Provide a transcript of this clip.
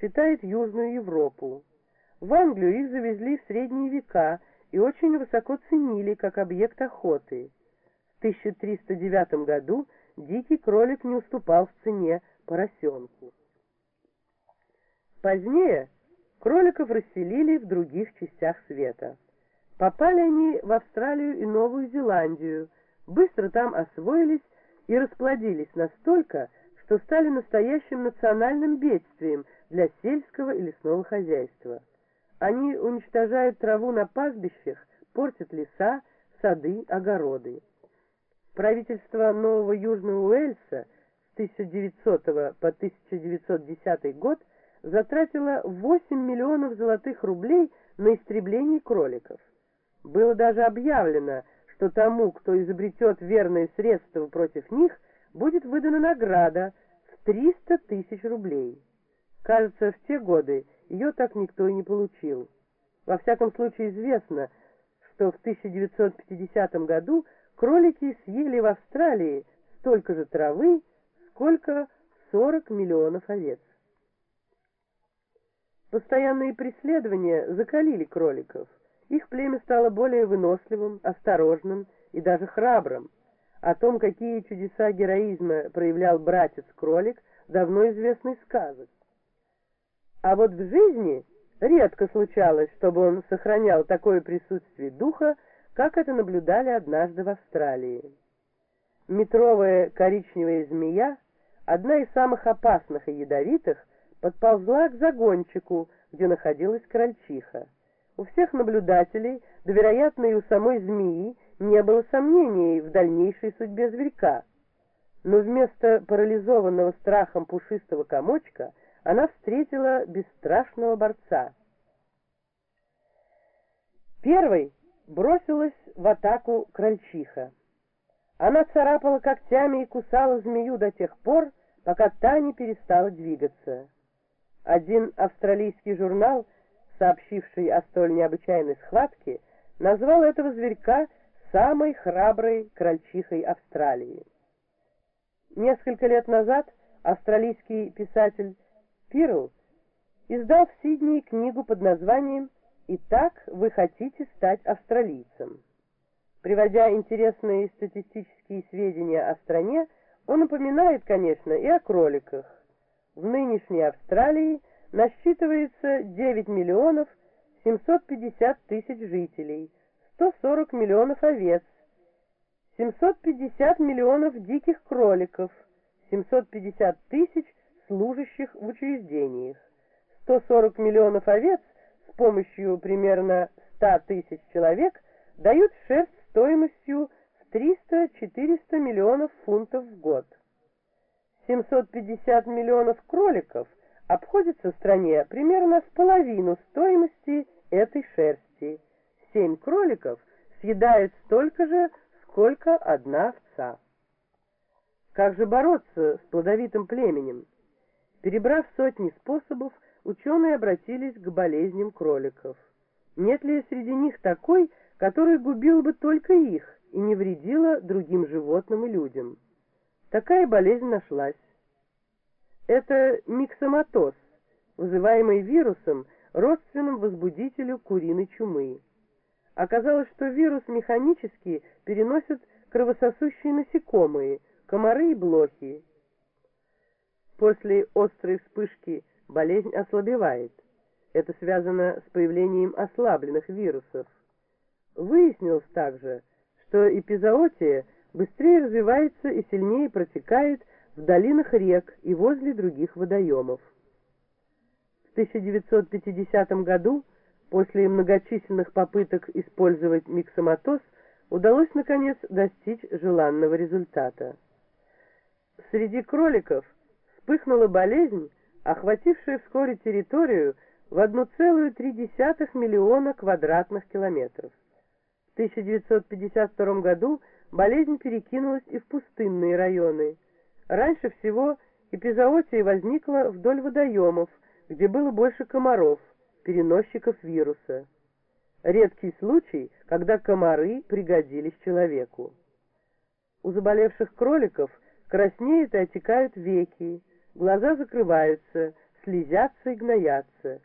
считает Южную Европу. В Англию их завезли в средние века и очень высоко ценили как объект охоты. В 1309 году дикий кролик не уступал в цене поросенку. Позднее кроликов расселили в других частях света. Попали они в Австралию и Новую Зеландию, быстро там освоились и расплодились настолько, что стали настоящим национальным бедствием для сельского и лесного хозяйства. Они уничтожают траву на пастбищах, портят леса, сады, огороды. Правительство Нового Южного Уэльса с 1900 по 1910 год затратило 8 миллионов золотых рублей на истребление кроликов. Было даже объявлено, что тому, кто изобретет верное средство против них, будет выдана награда в 300 тысяч рублей. Кажется, в те годы ее так никто и не получил. Во всяком случае известно, что в 1950 году кролики съели в Австралии столько же травы, сколько 40 миллионов овец. Постоянные преследования закалили кроликов. Их племя стало более выносливым, осторожным и даже храбрым. О том, какие чудеса героизма проявлял братец-кролик, давно известный сказок. А вот в жизни редко случалось, чтобы он сохранял такое присутствие духа, как это наблюдали однажды в Австралии. Метровая коричневая змея, одна из самых опасных и ядовитых, подползла к загончику, где находилась крольчиха. У всех наблюдателей, да вероятно и у самой змеи, не было сомнений в дальнейшей судьбе зверька. Но вместо парализованного страхом пушистого комочка она встретила бесстрашного борца. Первой бросилась в атаку крольчиха. Она царапала когтями и кусала змею до тех пор, пока та не перестала двигаться. Один австралийский журнал сообщивший о столь необычайной схватке, назвал этого зверька самой храброй крольчихой Австралии. Несколько лет назад австралийский писатель Пирл издал в Сиднее книгу под названием «Итак, вы хотите стать австралийцем». Приводя интересные статистические сведения о стране, он упоминает, конечно, и о кроликах. В нынешней Австралии – насчитывается 9 миллионов 750 тысяч жителей, 140 миллионов овец, 750 миллионов диких кроликов, 750 тысяч служащих в учреждениях, 140 миллионов овец с помощью примерно 100 тысяч человек дают шерсть стоимостью в 300-400 миллионов фунтов в год. 750 миллионов кроликов обходится стране примерно в половину стоимости этой шерсти. Семь кроликов съедают столько же, сколько одна овца. Как же бороться с плодовитым племенем? Перебрав сотни способов, ученые обратились к болезням кроликов. Нет ли среди них такой, который губил бы только их и не вредила другим животным и людям? Такая болезнь нашлась. Это миксоматоз, вызываемый вирусом, родственным возбудителю куриной чумы. Оказалось, что вирус механически переносят кровососущие насекомые, комары и блохи. После острой вспышки болезнь ослабевает. Это связано с появлением ослабленных вирусов. Выяснилось также, что эпизоотия быстрее развивается и сильнее протекает в долинах рек и возле других водоемов. В 1950 году, после многочисленных попыток использовать миксоматоз, удалось наконец достичь желанного результата. Среди кроликов вспыхнула болезнь, охватившая вскоре территорию в 1,3 миллиона квадратных километров. В 1952 году болезнь перекинулась и в пустынные районы – Раньше всего эпизоотия возникла вдоль водоемов, где было больше комаров, переносчиков вируса. Редкий случай, когда комары пригодились человеку. У заболевших кроликов краснеют и отекают веки, глаза закрываются, слезятся и гноятся,